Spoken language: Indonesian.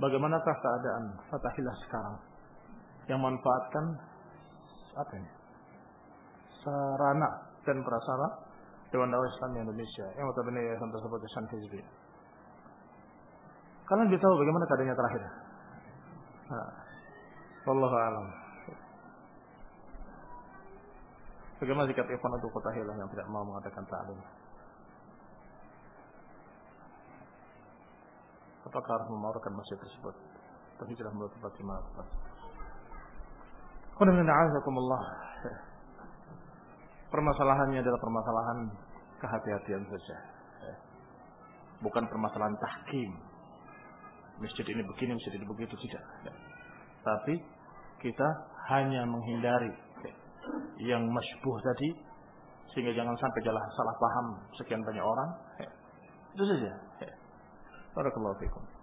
bagaimanakah keadaan Fatahillah sekarang yang manfaatkan apa ini? Sarana dan prasarana Dewan Dakwah Islam Indonesia yang notabene yayasan tersebut Yayasan Hizbi. Kalian bisa tahu bagaimana keadaannya terakhir? Nah, Wallahu alam. Bagaimana sikap Ikhwan untuk kota hilah yang tidak mau mengadakan ta'lim? Apakah harus memarukan masjid tersebut? Tapi sudah menurut tempat jemaah. Allah. Permasalahannya adalah permasalahan kehati-hatian saja. Bukan permasalahan tahkim. Masjid ini begini, masjid ini begitu, tidak. Tapi kita hanya menghindari yang masybuh tadi sehingga jangan sampai jalan salah paham sekian banyak orang. Itu saja. بارك الله فيكم.